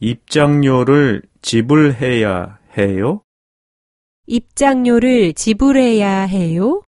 입장료를 지불해야 해요? 입장료를 지불해야 해요?